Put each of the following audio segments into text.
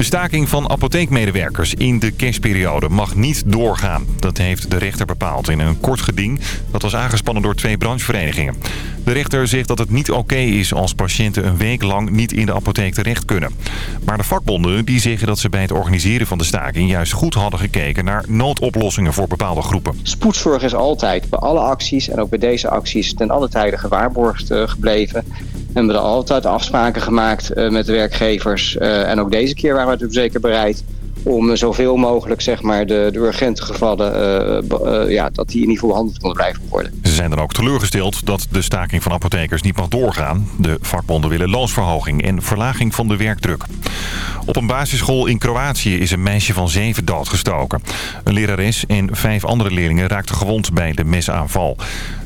De staking van apotheekmedewerkers in de kerstperiode mag niet doorgaan. Dat heeft de rechter bepaald in een kort geding dat was aangespannen door twee brancheverenigingen. De rechter zegt dat het niet oké is als patiënten een week lang niet in de apotheek terecht kunnen. Maar de vakbonden die zeggen dat ze bij het organiseren van de staking juist goed hadden gekeken naar noodoplossingen voor bepaalde groepen. Spoedzorg is altijd bij alle acties en ook bij deze acties ten alle tijde gewaarborgd uh, gebleven. We hebben altijd afspraken gemaakt uh, met de werkgevers. Uh, en ook deze keer waren natuurlijk zeker bereid om zoveel mogelijk zeg maar, de, de urgente gevallen, uh, uh, ja, dat die in ieder geval behandeld konden blijven worden. Ze zijn dan ook teleurgesteld dat de staking van apothekers niet mag doorgaan. De vakbonden willen loonsverhoging en verlaging van de werkdruk. Op een basisschool in Kroatië is een meisje van zeven doodgestoken. Een lerares en vijf andere leerlingen raakten gewond bij de mesaanval.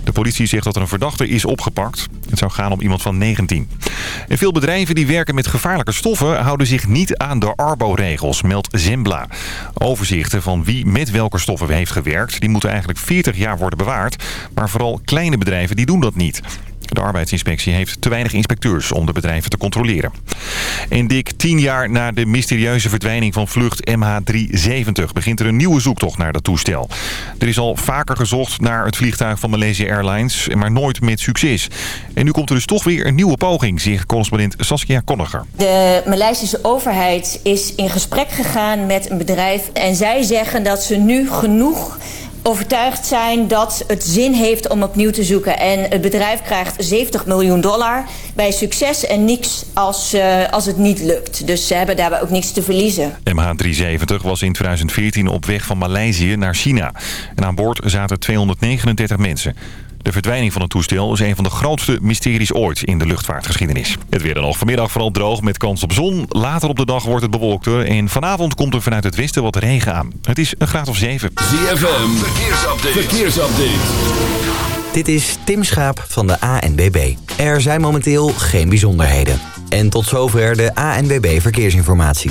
De politie zegt dat er een verdachte is opgepakt. Het zou gaan om iemand van 19. En veel bedrijven die werken met gevaarlijke stoffen... houden zich niet aan de Arbo-regels, meldt Zembla. Overzichten van wie met welke stoffen heeft gewerkt... die moeten eigenlijk 40 jaar worden bewaard. Maar vooral kleine bedrijven die doen dat niet. De arbeidsinspectie heeft te weinig inspecteurs om de bedrijven te controleren. En dik tien jaar na de mysterieuze verdwijning van vlucht MH370 begint er een nieuwe zoektocht naar dat toestel. Er is al vaker gezocht naar het vliegtuig van Malaysia Airlines, maar nooit met succes. En nu komt er dus toch weer een nieuwe poging, zegt correspondent Saskia Konniger. De Maleisische overheid is in gesprek gegaan met een bedrijf en zij zeggen dat ze nu genoeg overtuigd zijn dat het zin heeft om opnieuw te zoeken. En het bedrijf krijgt 70 miljoen dollar bij succes en niks als, uh, als het niet lukt. Dus ze hebben daarbij ook niks te verliezen. MH370 was in 2014 op weg van Maleisië naar China. En aan boord zaten 239 mensen. De verdwijning van het toestel is een van de grootste mysteries ooit in de luchtvaartgeschiedenis. Het weer dan nog vanmiddag vooral droog met kans op zon. Later op de dag wordt het bewolkter en vanavond komt er vanuit het westen wat regen aan. Het is een graad of 7. ZFM, verkeersupdate. verkeersupdate. Dit is Tim Schaap van de ANBB. Er zijn momenteel geen bijzonderheden. En tot zover de ANBB Verkeersinformatie.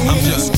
I'm just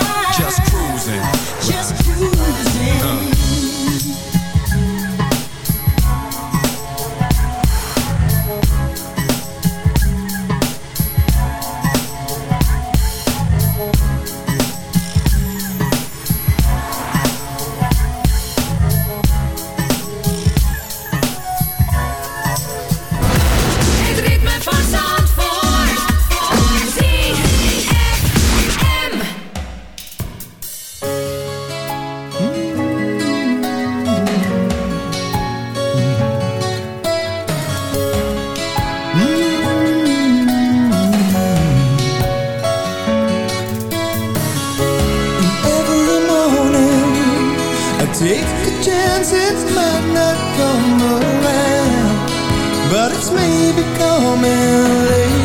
Just It's maybe coming later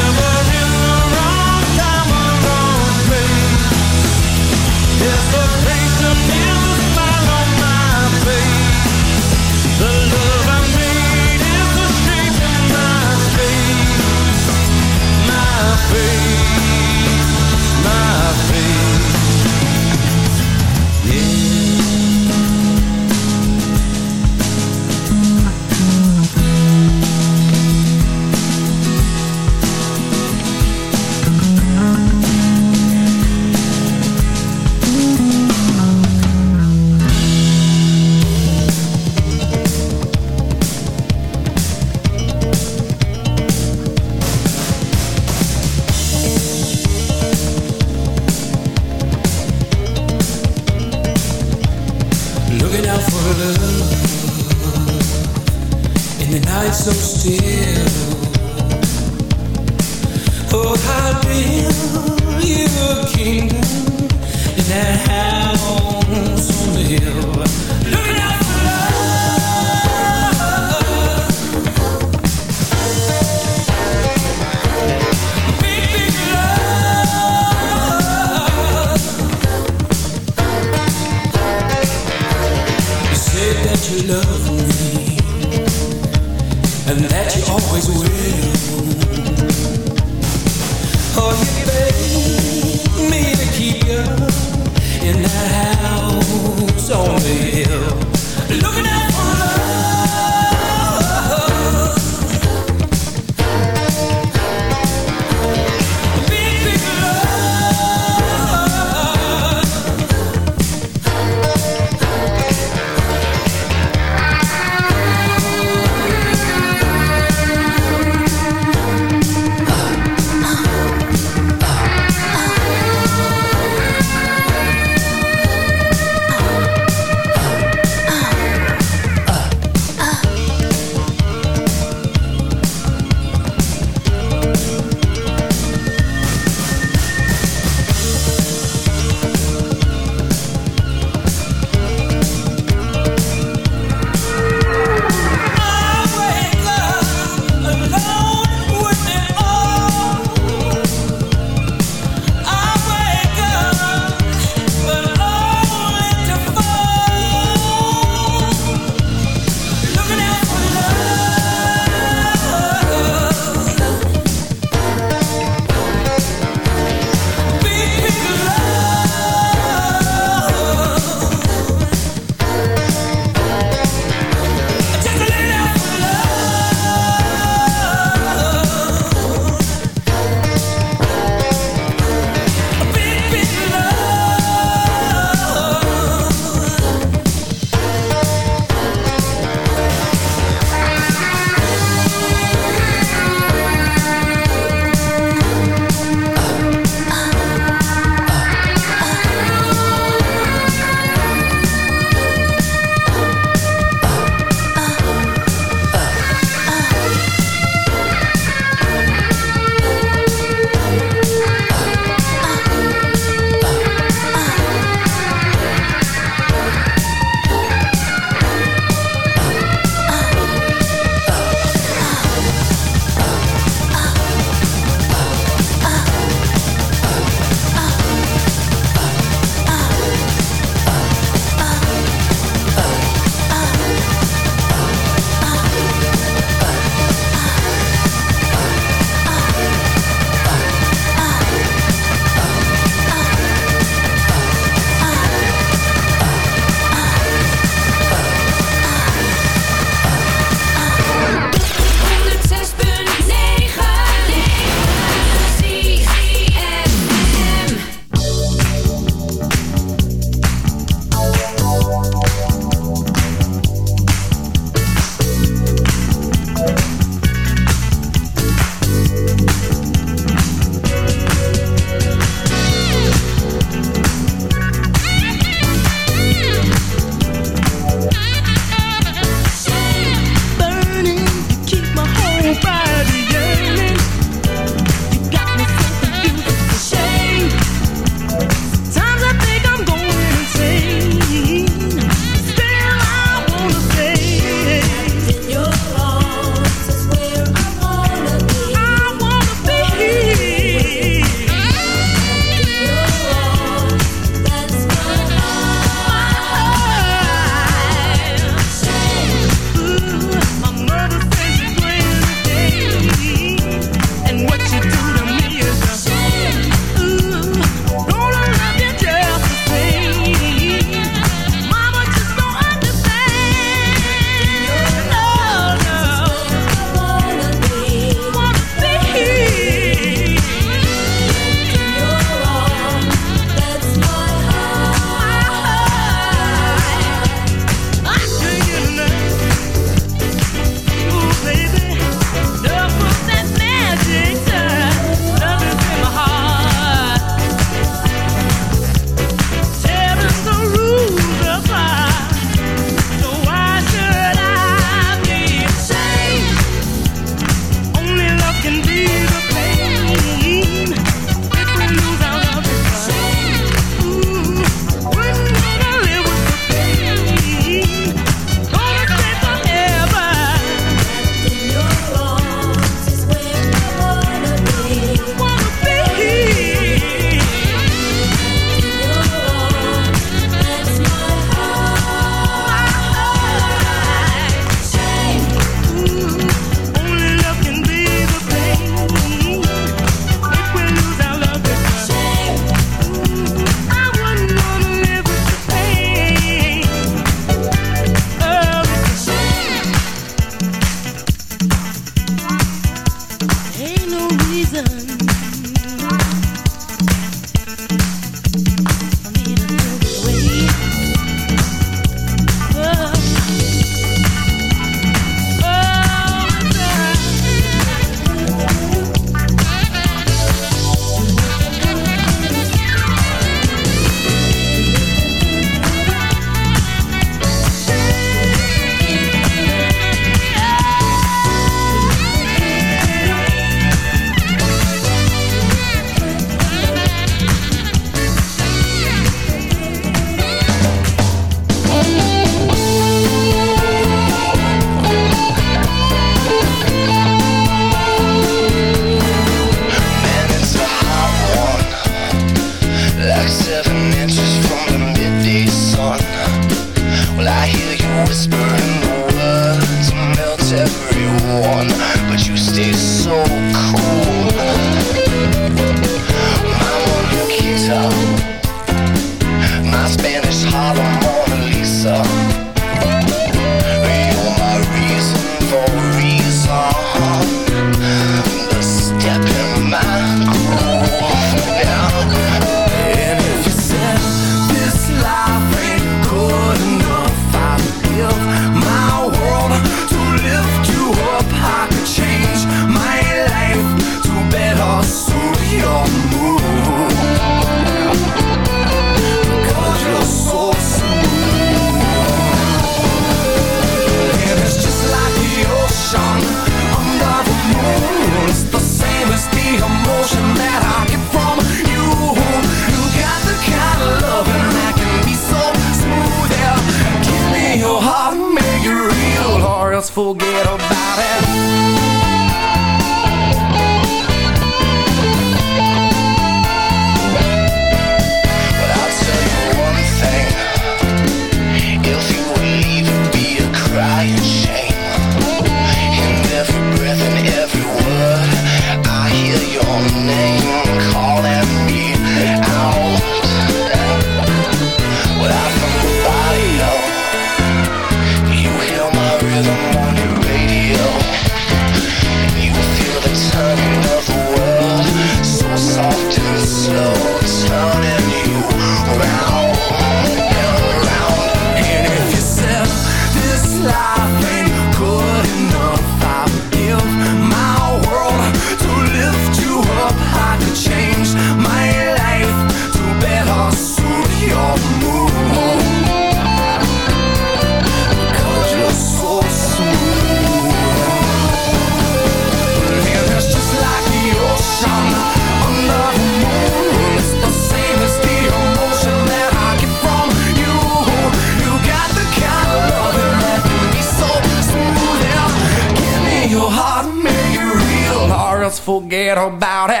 about it.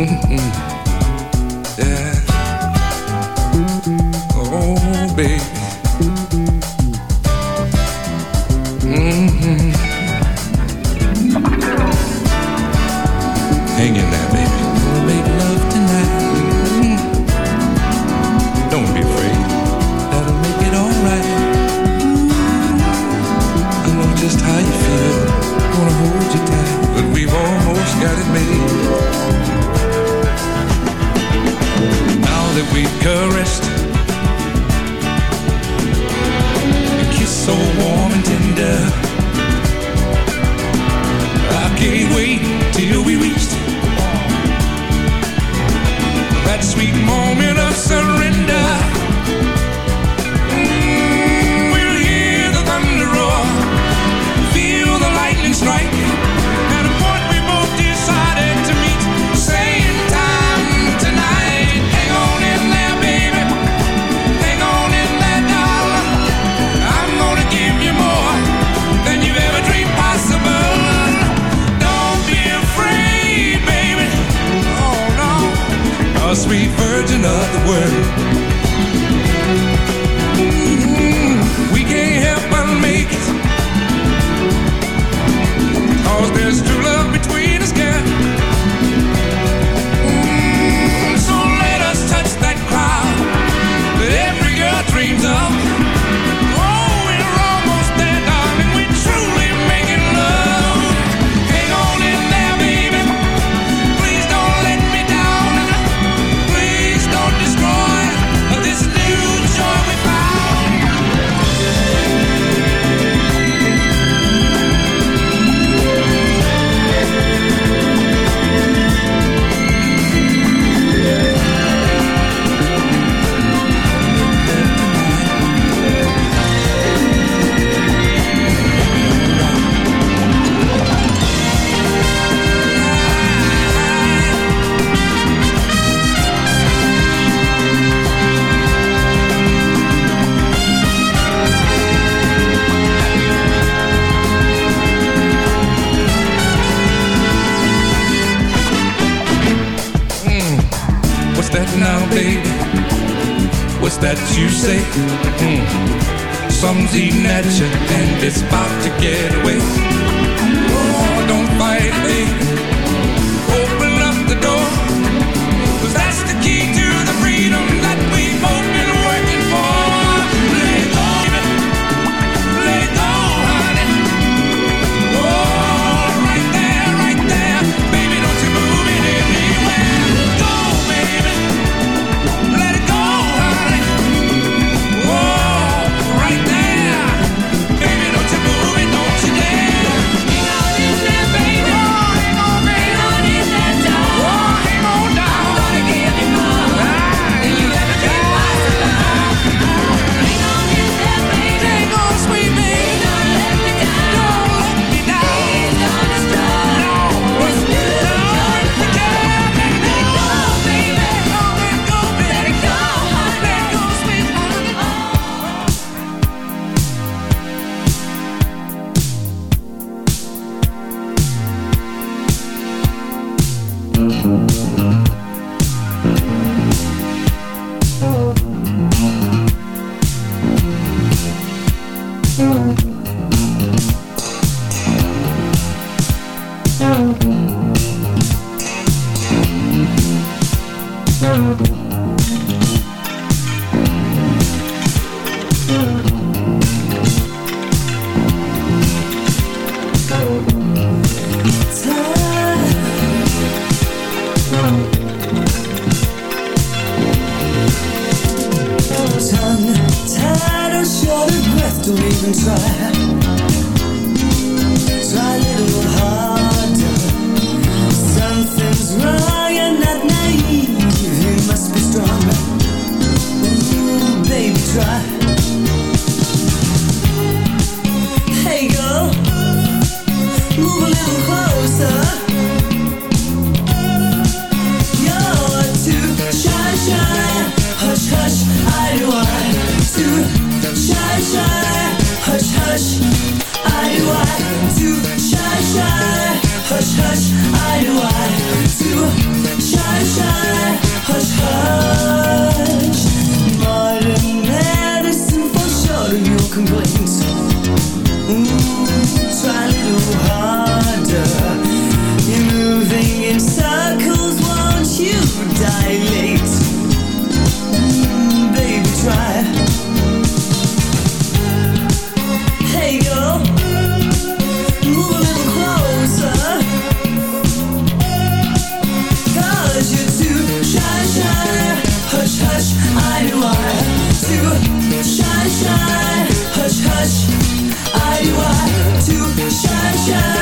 Mm, Shy, shy. Hush, hush, I do I. Too shy,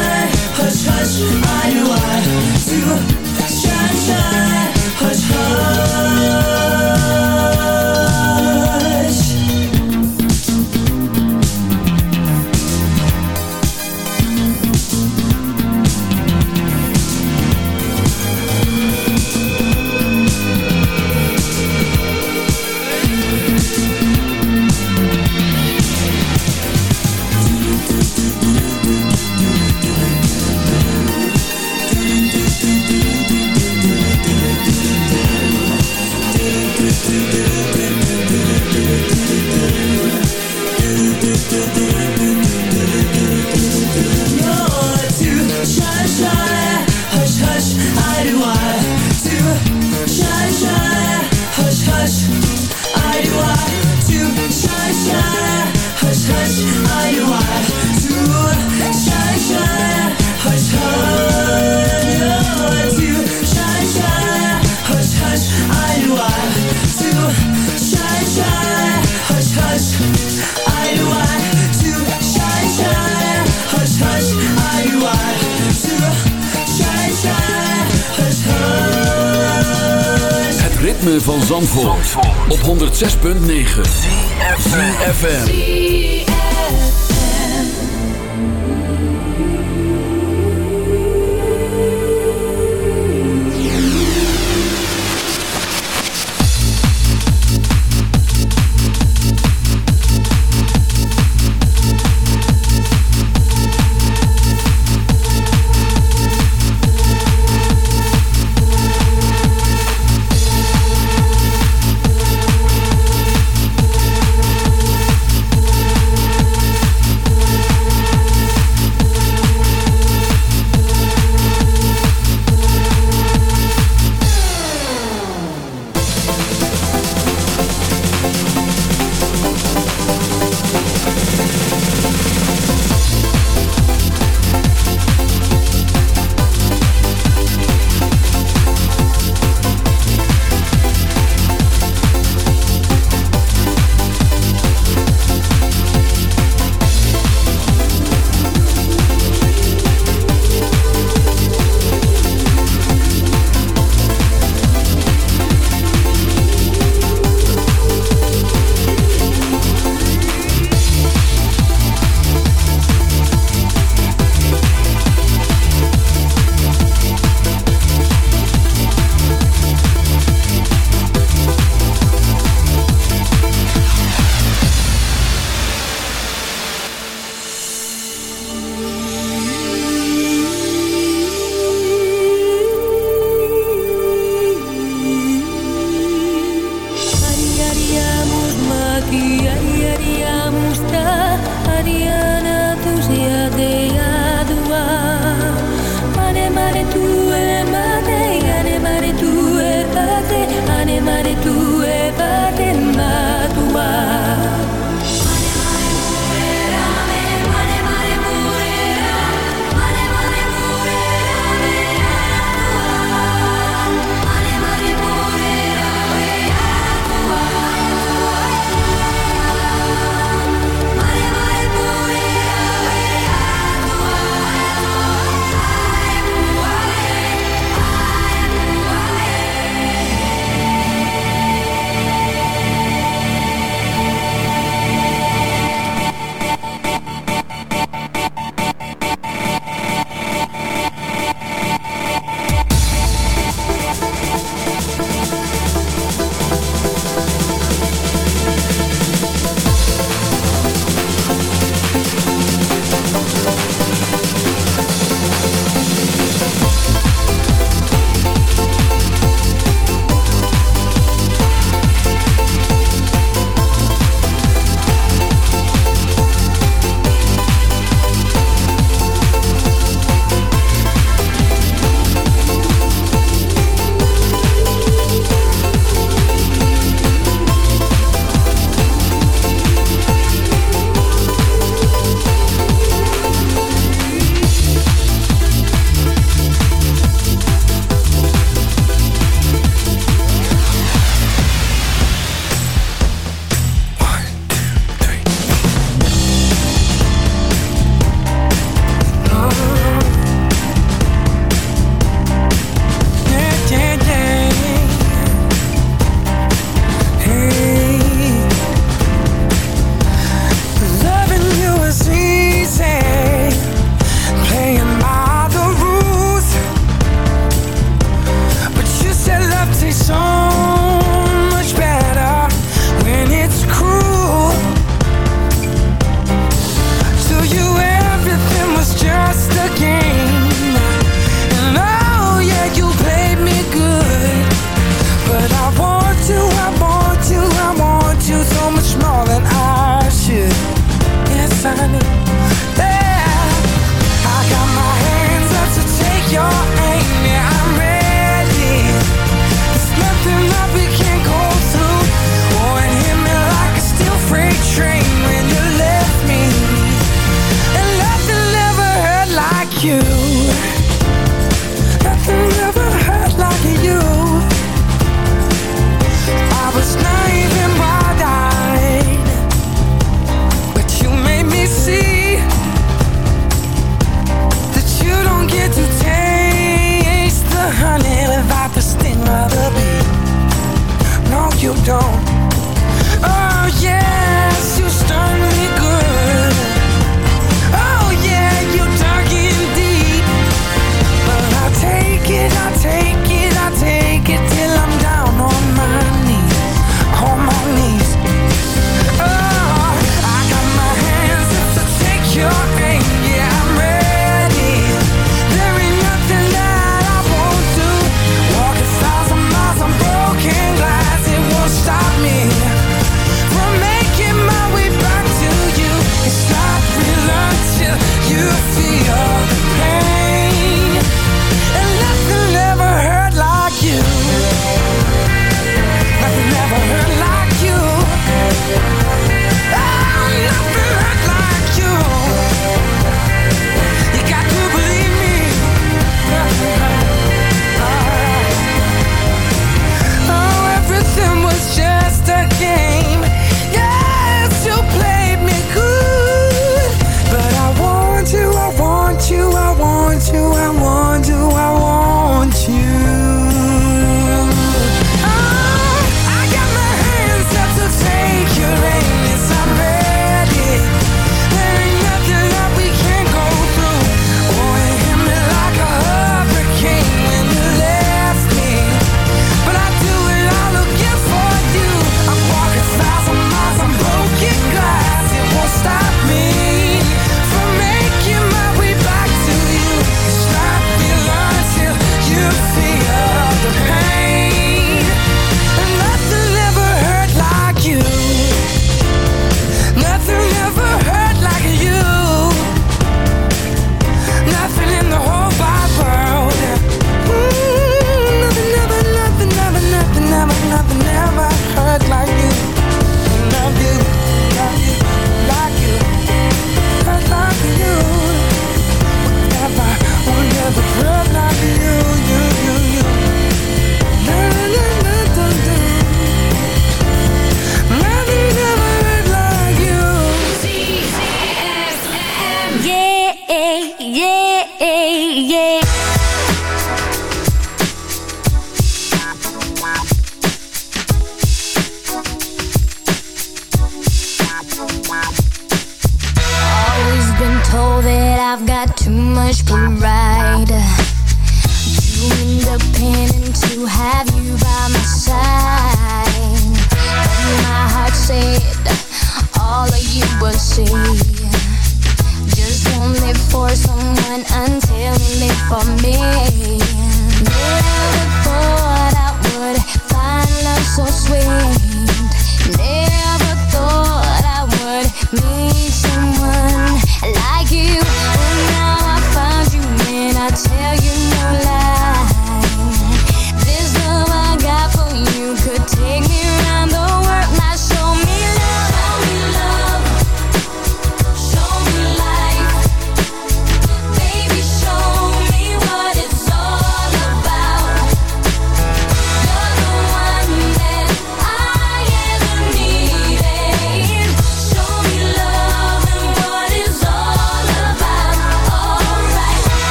for me.